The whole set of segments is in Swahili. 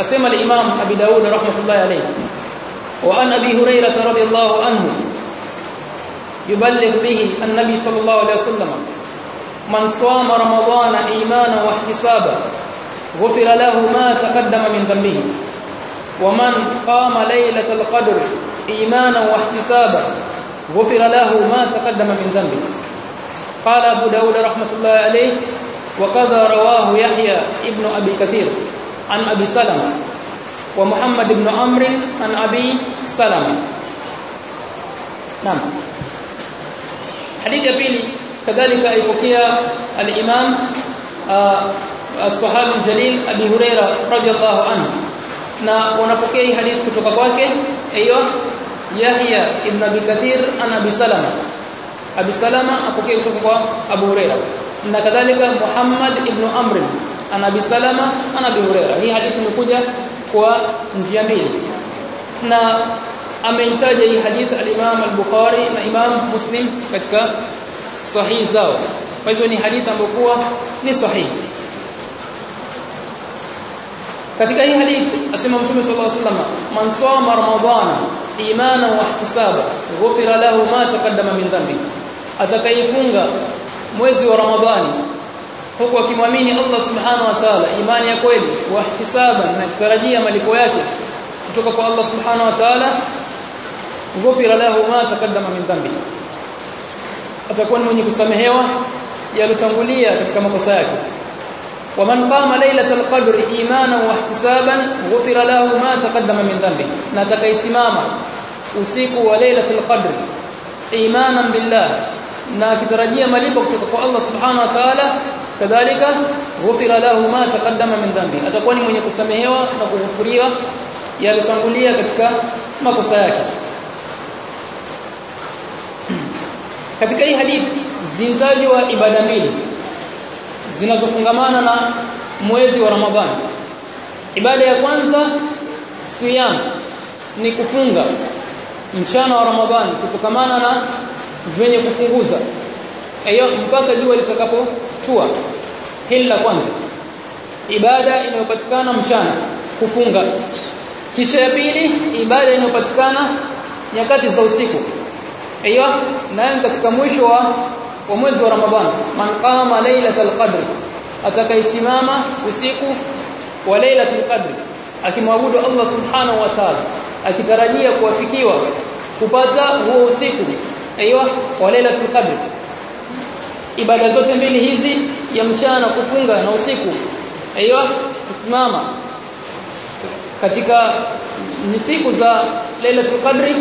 أسمى الإمام أبي داود رحمة الله عليه. وأن أبي هريرة رضي الله عنه يبلغ به النبي صلى الله عليه وسلم من صام رمضان إيمانا واحتسابا غفر له ما تقدم من ذنبه. ومن قام ليلة القدر إيمانا واحتسابا غفر له ما تقدم من ذنبه. قال أبو داود رحمة الله عليه وقد رواه يحيى ابن أبي كثير. an Abi Salama wa Muhammad ibn Amr an Abi Salama Naam Hadithi ya pili kadhalika alipokea al-Imam as-Sahabi al-Jalil na wanapokea hii hadithi kutoka kwake. hiyo Yahya ibn Abi Kathir an Abi Salama Abi Salama apokea kutoka kwa Abu Huraira na kadhalika Muhammad ibn Amr an Abi Salama an Abi Huraira. Hii hadithi imekuja kwa njia mbili. Na ameitaja hii hadithi al-Imam al-Bukhari na Imam Muslim katika sahihi zao. Kwa hivyo ni hadithi ambayo ni sahihi. Katika hii hadithi asema Mtume sallallahu alaihi wasallam man sawama ramadana imana wa ihtisaba ghufira lahu ma taqaddama min dhanbi. Atakayefunga mwezi wa ramadhani huku akimwamini Allah subhanahu wa ta'ala imani ya kweli wa ihtisaba na kutarajia malipo yake kutoka kwa Allah subhanahu wa ta'ala ghufira lahu ma taqaddama min dhanbi atakuwa ni mwenye kusamehewa yalotangulia katika makosa yake ومن قام ليلة القدر إيمانا واحتسابا غفر له ما تقدم من ذنبه نتكي سماما usiku wa lailatul qadr imanan billah na kitarajia malipo kutoka kwa Allah subhanahu wa ta'ala kadhalika ghufira lahu ma taqaddama min dhanbi atakuwa ni mwenye kusamehewa na kughufuriwa yaliyotangulia katika makosa yake. Katika hii hadithi zintajwa ibada mbili zinazofungamana na mwezi wa Ramadhani. Ibada ya kwanza siyam ni kufunga mchana wa Ramadhani kutokamana na venye kufunguza. Hiyo mpaka jua litakapotua hili la kwanza. Ibada inayopatikana mchana kufunga. Kisha ya pili ibada inayopatikana nyakati za usiku. Aiyo nayo katika mwisho wa wa mwezi wa Ramadhani man qama lailatul qadr atakaisimama usiku wa lailatul qadr akimwabudu Allah subhanahu wa ta'ala akitarajia kuwafikiwa kupata huo usiku. Aiyo wa lailatul qadr ibada zote mbili hizi ya mchana kufunga na usiku. Aiyo kusimama katika ni siku za lailatul qadri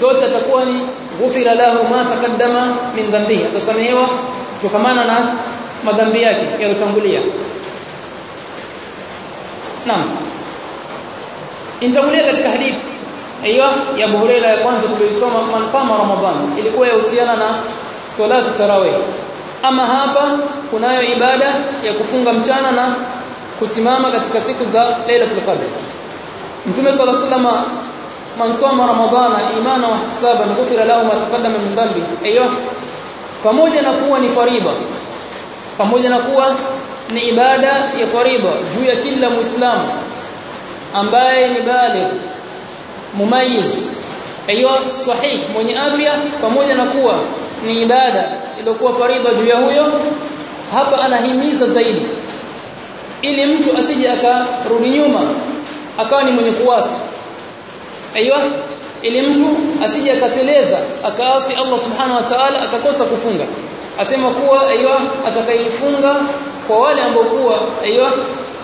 zote atakuwa ni ghufira lahu ma taqaddama min dhanbihi. Atasamehewa kutokamana na madhambi yake yaliyotangulia. Naam. Intangulia katika hadithi aiyo ya Abu ya kwanza tuliyosoma man qama ramadhan. Ilikuwa yahusiana na salatu tarawih ama hapa kunayo ibada ya kufunga mchana na kusimama katika siku za Lailatul Qadr Mtume صلى الله عليه وسلم man soma ramadhana imana wa ihtisaban ghufira lahu ma taqaddama min dhanbi aiyo pamoja na kuwa ni fariba pamoja na kuwa ni ibada ya fariba juu ya kila muislamu ambaye ni baligh mumayiz aiyo sahih mwenye afya pamoja na kuwa ni ibada iliyokuwa fariba juu ya huyo. Hapa anahimiza zaidi ili mtu asije akarudi nyuma akawa ni mwenye kuasi. Aiywa ili mtu asije akateleza akaasi Allah subhanahu wa ta'ala akakosa kufunga. Asema kuwa aiywa atakaifunga kwa wale ambao kuwa aiywa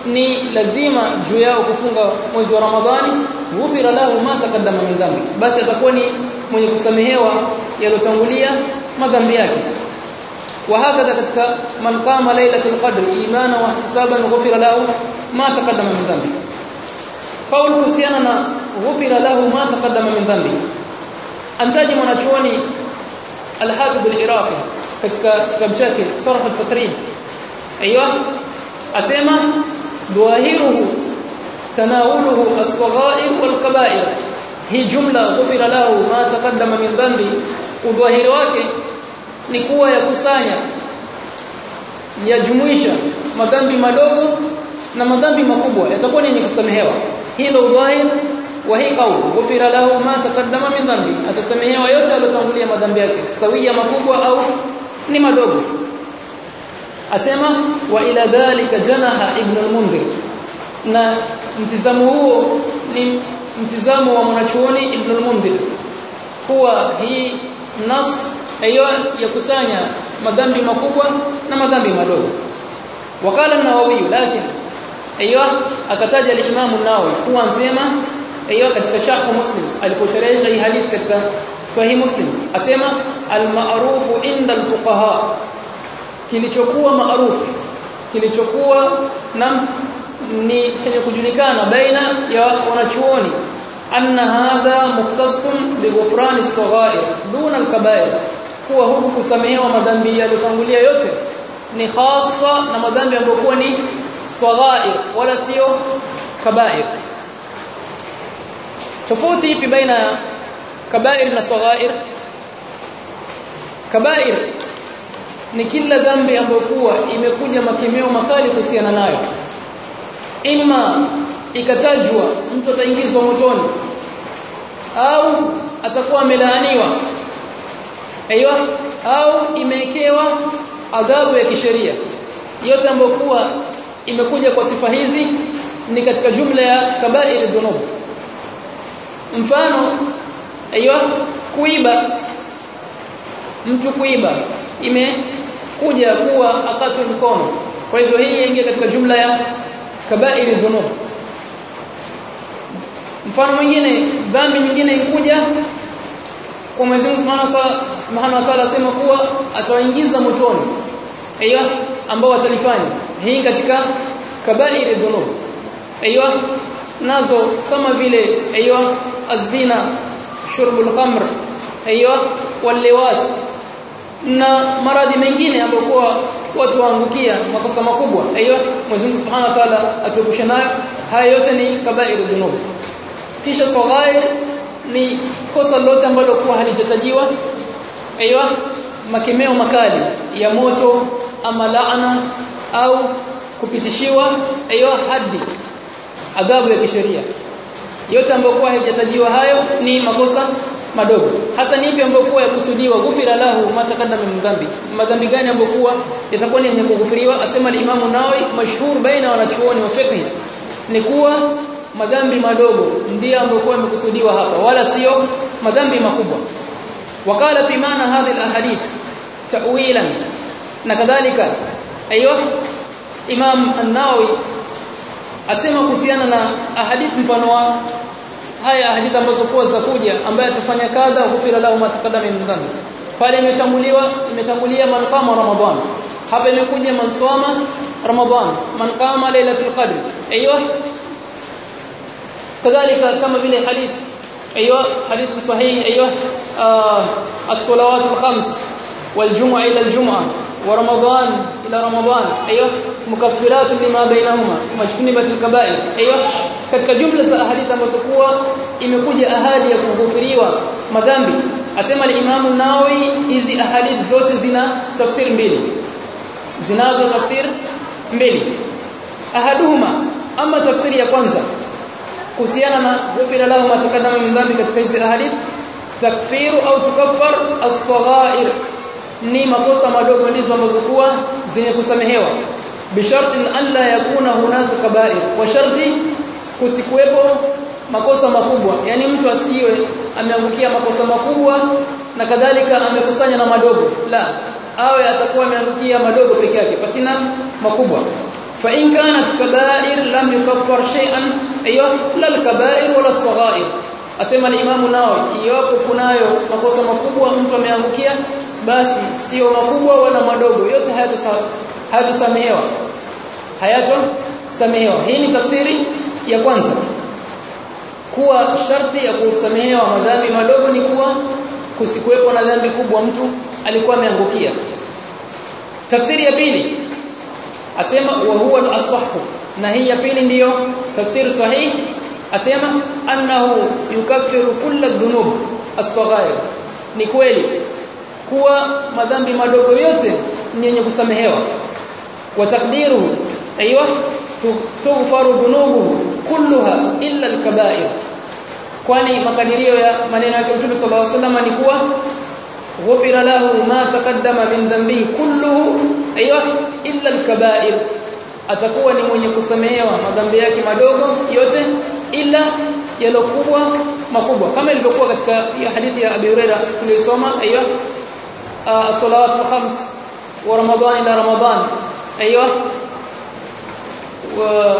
ni lazima juu yao kufunga mwezi wa Ramadhani. Ghufira lahu ma taqaddama min dhanbi. Basi atakuwa ni mwenye kusamehewa yalotangulia madhambi yake وهكذا katika man qama lailatul qadr imana wa ihtisaban ghufira lahu ma taqaddama min dhanbi kauli kuhusiana na ghufira lahu ma taqaddama min dhanbi antaji mwanachuoni al-Hafidh al-Iraqi katika kitabu chake Sarh al-Tatrib aiywa asema duahiruhu tanawuluhu as-saghair wal-kaba'ir hii jumla ghufira lahu ma taqaddama min dhanbi udhahiri wake ni kuwa ya kusanya yajumuisha madhambi madogo na madhambi makubwa. Yatakuwa ni kusamehewa? Hilo udhahir wa hii kauli ghufira lahu ma taqaddama min dhanbi. Atasamehewa yote aliyotangulia madhambi yake sawia makubwa au ni madogo. Asema wa ila dhalika janaha ibn al-mundhir na mtizamo huo ni mtizamo wa mwanachuoni ibn al-mundhir kuwa hii nas أيوه يكسانيا مذنب مكبوا و مذنب مدوغ وقال النووي لكن أيوه اكتاج الامام النووي هو انزما أيوه كتابه شرح مسلم الكشريش هي حديث كتابه صحيح مسلم اسما المعروف عند الفقهاء kilichokuwa معروف kilichokuwa nam ni chenye kujulikana baina ya wanachuoni anna hadha muktasum bi ghufran as-sagha'ir duna al-kaba'ir. Kuwa huku kusamehewa madhambi yaliyotangulia yote ni hasa na madhambi ambayo ni swaghair wala sio kaba'ir. Tofauti ipi baina ya kaba'ir na swaghair kaba'ir ni kila dhambi ambayo kuwa imekuja makemeo makali kuhusiana nayo. Ima ikatajwa mtu ataingizwa motoni au atakuwa amelaaniwa aiyo au imewekewa adhabu ya kisheria. Yote ambayo kuwa imekuja kwa sifa hizi ni katika jumla ya kabairi dhunub. Mfano aiyo kuiba. Mtu kuiba imekuja kuwa akatwe mkono. Kwa hivyo hii ingia katika jumla ya kabairi dhunub. Mfano mwingine dhambi nyingine ikuja kwa Mwenyezi Mungu Subhanahu wa Ta'ala asema kuwa atawaingiza motoni. Aiyo ambao watalifanya. Hii katika kabairi dhunub. Aiyo nazo kama vile aiyo azina shurbul khamr aiyo waliwat na maradhi mengine ambayo kwa watu waangukia makosa makubwa. Aiyo Mwenyezi Mungu Subhanahu wa Ta'ala atuepushe nayo. Haya yote ni kabairi dhunub. Kisha saghair ni kosa lolote ambalo kwa halitatajiwa aiyo makemeo makali ya moto ama laana au kupitishiwa aiyo hadi adhabu ya kisheria. Yote ambayo kwa haijatajiwa hayo ni makosa madogo. Hasa ni ipi ambayo kwa yakusudiwa? Gufira lahu matakadama min dhambi madhambi gani ambayo kwa yatakuwa ni yenye kugufiriwa asema al-Imam Nawawi mashhur baina wanachuoni wa fiqh. Ni kuwa madhambi madogo ndiyo ambayo yamekusudiwa hapa wala sio madhambi makubwa. Wakala fi maana hadhihi alahadith ta'wilan na kadhalika. Ayo Imam An-Nawawi asema kuhusiana na ahadith mfano wa haya ahadith ambazo kwa za kuja ambaye atafanya kadha hufira lahu matakadama min dhanbi. Pale imetanguliwa imetangulia man qama ramadhan hapa imekuja man soma ramadhan qama lailatul qadr. Aiywa kadhalika kama vile hadith aiywa hadith sahih aiywa as-salawat al-khams wal-jum'a ila al-jum'a ورمضان إلى رمضان أيوه مكفرات لما بينهما مجتنبات الكبائر أيوه katika jumla za ahadithi ambazo kuwa imekuja ahadi ya kughufiriwa madhambi asema al-Imam Nawawi hizi ahadithi zote zina tafsiri mbili zinazo tafsiri mbili ahaduhuma ama tafsiri ya kwanza kuhusiana na ghufira lahu ma taqaddama min katika hizi ahadith takfiru au tukaffar as-saghair. Ni makosa madogo ndizo ambazo kuwa zenye kusamehewa bisharti alla yakuna hunaka kaba'ir. Wa sharti kusikuwepo makosa makubwa. Yani mtu asiwe ameangukia makosa makubwa na kadhalika amekusanya na madogo. La awe atakuwa ameangukia madogo peke yake pasina makubwa fa in kanat kaba'ir lam yukaffar shay'an ayo la al-kaba'ir wala as-saghair asema al-imamu Nawawi iwapo kunayo makosa makubwa mtu ameangukia basi sio makubwa wala madogo yote hayatosamehewa hayatosamehewa hii ni tafsiri ya kwanza kuwa sharti ya kusamehewa madhambi madogo ni kuwa kusikuwepo na dhambi kubwa mtu alikuwa ameangukia tafsiri ya pili asema wa huwa al-asahhu na hii ya pili ndiyo tafsiri sahihi asema annahu yukaffiru kull adh-dhunub as-saghair ni kweli kuwa madhambi madogo yote ni yenye kusamehewa. Wa takdiru aiywa tughfaru dhunubu kulluha illa al-kaba'ir. Kwani makadirio ya maneno yake Mtume صلى الله عليه ni kuwa ghufira lahu ma taqaddama min dhanbihi kulluhu aywa illa al-kaba'ir atakuwa ni mwenye kusamehewa madhambi yake madogo yote ila yalokubwa makubwa kama ilivyokuwa katika hadithi ya Abi Huraira tuliyosoma aywa as-salawat al-khams wa ramadan ila ramadan aywa wa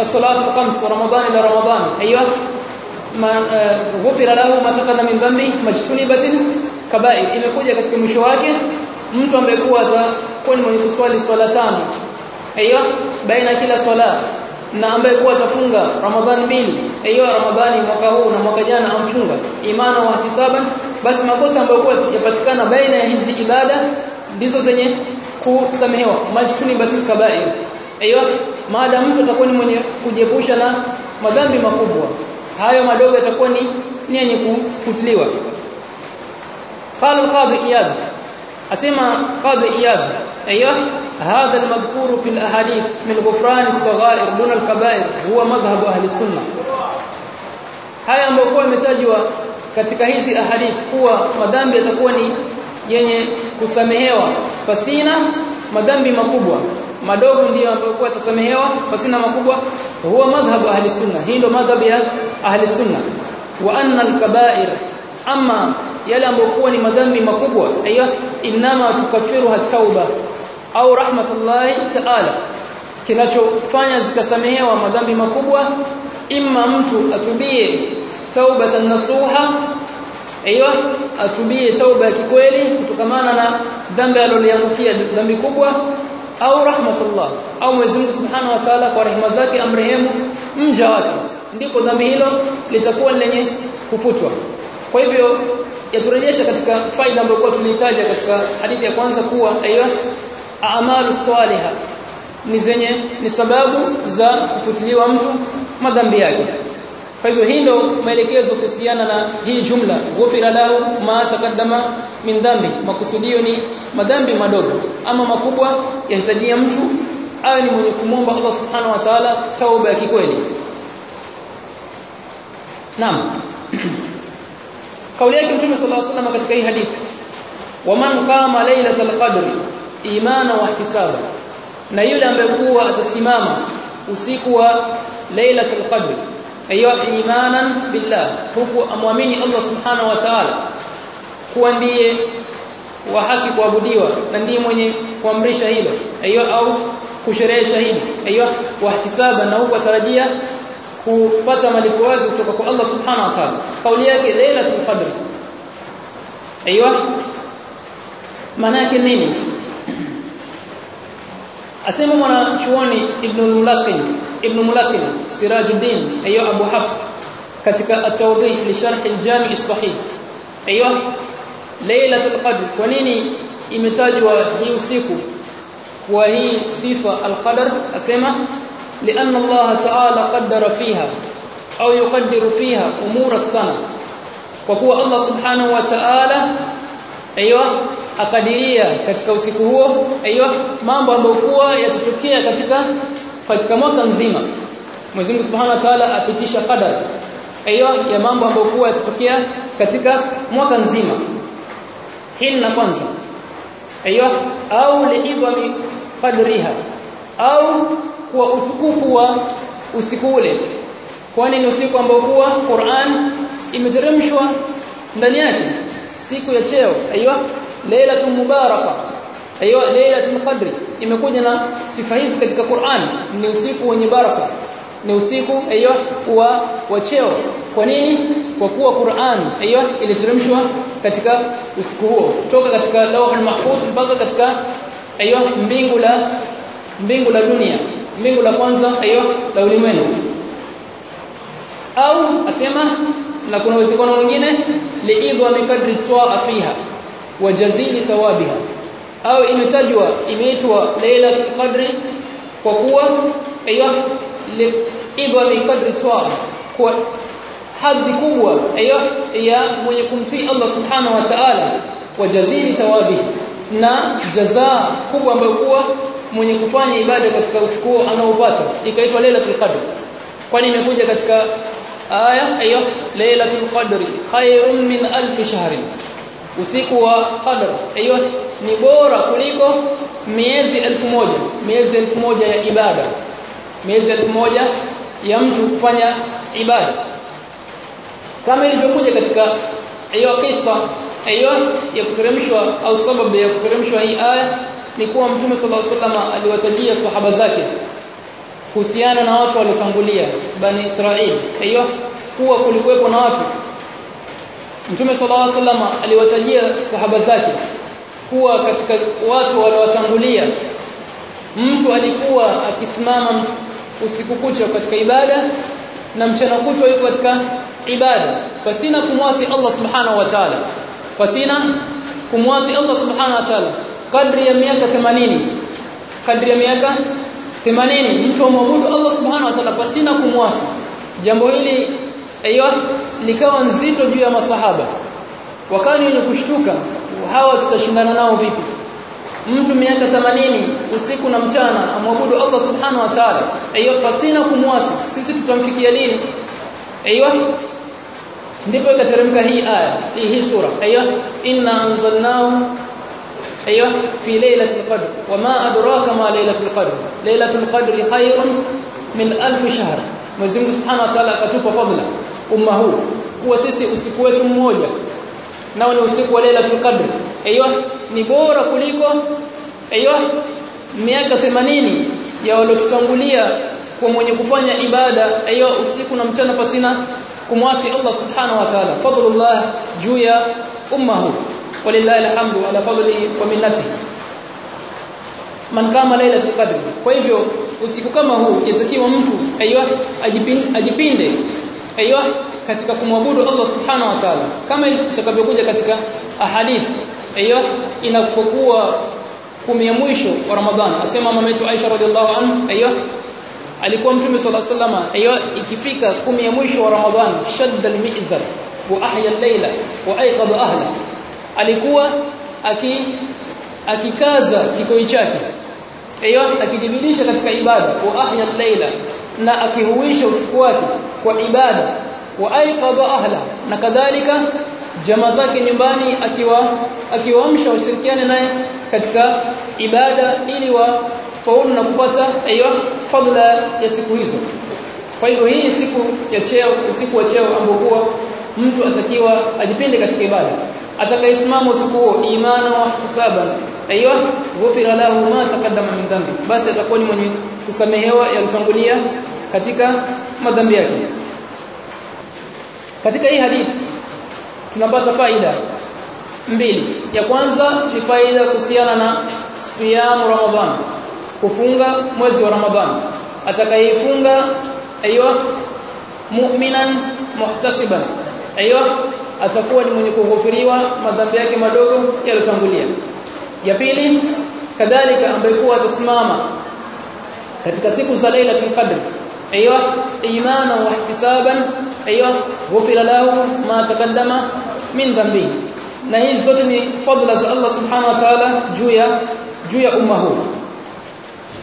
الصلاه الخمس ورمضان إلى رمضان أيوه ما غفر له ما تقدم من ذنبه majtunibat kaba'ir imekuja katika mwisho wake mtu ambaye kuwa kwani mwenye kuswali swala tano. Aiyo baina kila swala. Na ambaye kwa atafunga Ramadhani mbili. Aiyo Ramadhani mwaka huu na mwaka jana amfunga. Imani wa hisaba basi makosa ambayo kwa yapatikana baina ya hizi ibada ndizo zenye kusamehewa. Majtuni batil kabair. Aiyo maada mtu atakuwa ni mwenye kujepusha na madhambi makubwa. Hayo madogo yatakuwa ni ni yenye kutiliwa. Qala al-qadi iyad. Asema qadi iyad. ايوه هذا المذكور في الاحاديث من غفران الصغائر دون الكبائر هو مذهب اهل السنه haya ambayo kwa imetajwa katika hizi ahadith kuwa madhambi yatakuwa ni yenye kusamehewa pasina madhambi makubwa madogo ndiyo ambayo kwa tasamehewa pasina makubwa huwa madhhabu ahli sunna hii ndio madhhabu ya ahli sunna wa anna al-kaba'ir amma yale ambayo kuwa ni madhambi makubwa aiyo inama tukaffiruha tauba au rahmatullahi ta'ala. Kinachofanya zikasamehewa madhambi makubwa imma mtu atubie taubatan nasuha aiyo atubie tauba ya kikweli kutokamana na dhambi aliloliangukia dhambi kubwa au rahmatullah. Au Mwenyezi Mungu Subhanahu wa Ta'ala kwa rehema zake amrehemu mja wake. Ndipo dhambi hilo litakuwa lenye kufutwa. Kwa hivyo yaturejesha katika faida ambayo kwa tulihitaji katika hadithi ya kwanza kuwa aiyo a'malu salihah. Ni zenye ni sababu za kufutiliwa mtu madhambi yake. Kwa hivyo hii ndio maelekezo kuhusiana na hii jumla. Ghufira lahu ma taqaddama min dhambi. Makusudio ni madhambi madogo ama makubwa yahitajia mtu awe ni mwenye kumwomba Allah subhanahu wa ta'ala tauba ya kikweli. Naam. Kauli yake mtume sallallahu alaihi wasallam katika hii hadithi. Waman qama lailatul qadri imana wa ihtisaba. Na yule ambaye kuwa atasimama usiku wa lailatul qadr aiyo imanan billah huku amwamini Allah subhanahu wa ta'ala kuwa ndiye wa haki kuabudiwa na ndiye mwenye kuamrisha hilo. Aiyo au kusherehesha hili. Aiyo wahtisaba na huku atarajia kupata malipo yake kutoka kwa Allah subhanahu wa ta'ala. Kauli yake lailatul qadr. Aiyo maana yake nini asema mwana chuoni ibn al-mulaqin ibn mulaqin sirajuddin aiyo abu hafs katika at-tawdih li sharh al-jami' as-sahih aiyo lailatul qadr kwa nini imetajwa hii usiku kwa hii sifa al-qadar asema لأن الله تعالى قدر فيها أو يقدر فيها أمور السنة وهو الله سبحانه وتعالى أيوة akadiria katika usiku huo aiyo mambo ambayo kuwa yatotokea katika katika mwaka mzima. Mwenyezi Mungu Subhanahu wa Ta'ala apitisha qadar aiyo ya mambo ambayo kuwa yatotokea katika mwaka mzima. Hili la kwanza aiyo au liidhami qadriha au kwa utukufu wa usiku ule. Kwani ni usiku ambao kuwa Qur'an imeteremshwa ndani yake siku ya cheo aiyo lailatul mubaraka aiyo lailatul qadri imekuja na sifa hizi katika Qur'an. Ni usiku wenye baraka. Ni usiku aiyo wa wacheo kwa nini? Kwa kuwa Qur'an aiyo iliteremshwa katika usiku huo. Kutoka katika lawhul mahfuz mpaka katika aiyo mbingu la mbingu la dunia. Mbingu la kwanza aiyo la ulimwengu. Au asema na kuna uwezekano mwingine liidha mikadri toa fiha وجزيل ثوابها. أو إن تجوى إميت ليلة القدر وقوة أيوة لإبا قدر الثواب وحد قوة أيوة يا من يكون في الله سبحانه وتعالى. وجزيل ثوابه. نا جزاء قوة بقوة من يكون عبادة كتك أسكو أنا وباتا إكايت ليلة القدر. قاني مكوجة كتك آية أيوة ليلة القدر خير من ألف شهرين usiku wa qadr. Hiyo ni bora kuliko miezi elfu moja. Miezi elfu moja ya ibada. Miezi elfu moja ya mtu kufanya ibada. Kama ilivyokuja katika hiyo kisa hiyo ya kuteremshwa au sababu ya kuteremshwa hii aya ni kuwa mtume sallallahu alaihi wasallam aliwatajia sahaba zake kuhusiana na watu waliotangulia bani Israeli. Hiyo kuwa kulikuwepo na watu Mtume sallallahu alaihi wasallam aliwatajia sahaba zake kuwa katika watu waliowatangulia mtu alikuwa akisimama usiku kucha katika ibada na mchana kutwa yuko katika ibada. Pasina kumwasi Allah subhanahu wa ta'ala. Pasina kumwasi Allah subhanahu wa ta'ala. Kadri ya miaka 80 kadri ya miaka 80 mtu amwabudu Allah subhanahu wa ta'ala pasina kumwasi. Jambo hili aiyo likawa nzito juu ya masahaba wakani wenye kushtuka hawa tutashindana nao vipi mtu miaka 80 usiku na mchana amwabudu Allah subhanahu wa ta'ala aiyo pasina kumwasi sisi tutamfikia lini aiyo ndipo ikateremka hii aya hii, sura aiyo inna anzalnahu aiyo fi lailatul qadr wama adraka ma lailatul qadr lailatul qadri khayrun min alf shahr Mwenyezi Mungu Subhanahu wa Ta'ala akatupa fadhila umma huu kuwa sisi usiku wetu mmoja. Nao ni usiku wa Lailatul Qadr. Aiyo ni bora kuliko aiyo miaka 80 ya waliotutangulia kwa mwenye kufanya ibada. Aiyo usiku na mchana pasina kumwasi Allah Subhanahu wa Ta'ala. Fadlullah juu ya ummahu. Walillahi alhamdu ala fadli wa minnatihi man kama lailatul qadr. Kwa hivyo usiku kama huu yatakiwa mtu aiyo ajipinde. Aiyo katika kumwabudu Allah subhanahu wa ta'ala. Kama itakavyokuja katika ahadith. Hiyo inapokuwa kumi ya mwisho wa Ramadhan asema mama yetu Aisha radhiallahu anha hiyo alikuwa mtume sallallahu alaihi wasallam hiyo ikifika kumi ya mwisho wa Ramadhan shadda al-mi'zar wa ahya al-layla wa ayqadha ahla. Alikuwa aki akikaza kikoi chake. Hiyo akijibidisha katika ibada wa ahya al-layla na akihuisha usiku wake kwa ibada wa aiqadha ahla na kadhalika jamaa zake nyumbani akiwa akiwaamsha ushirikiane naye katika ibada ili wa faulu na kupata aiyo fadla ya siku hizo. Kwa hivyo hii siku ya cheo usiku wa cheo ambokuwa mtu atakiwa ajipende katika ibada. Atakayesimama usiku huo imana wa hisaba aiyo ghufira lahu ma taqaddama min dhanbi basi atakuwa ni mwenye kusamehewa yalitangulia katika madhambi yake katika hii hadithi tunapata faida mbili. Ya kwanza ni faida kuhusiana na siamu ramadhan kufunga mwezi wa ramadhan. Atakayefunga aiyo mu'minan muhtasiban aiyo atakuwa ni mwenye kuhofiriwa madhambi yake madogo yaliyotangulia. Ya pili kadhalika ambaye kuwa atasimama katika siku za Lailatul Qadr aiyo imana wa ihtisaban أيوة غفر له ما تقدم من ذنبه. نهي الزوتني فضل الله سبحانه وتعالى جوية جوية أمه.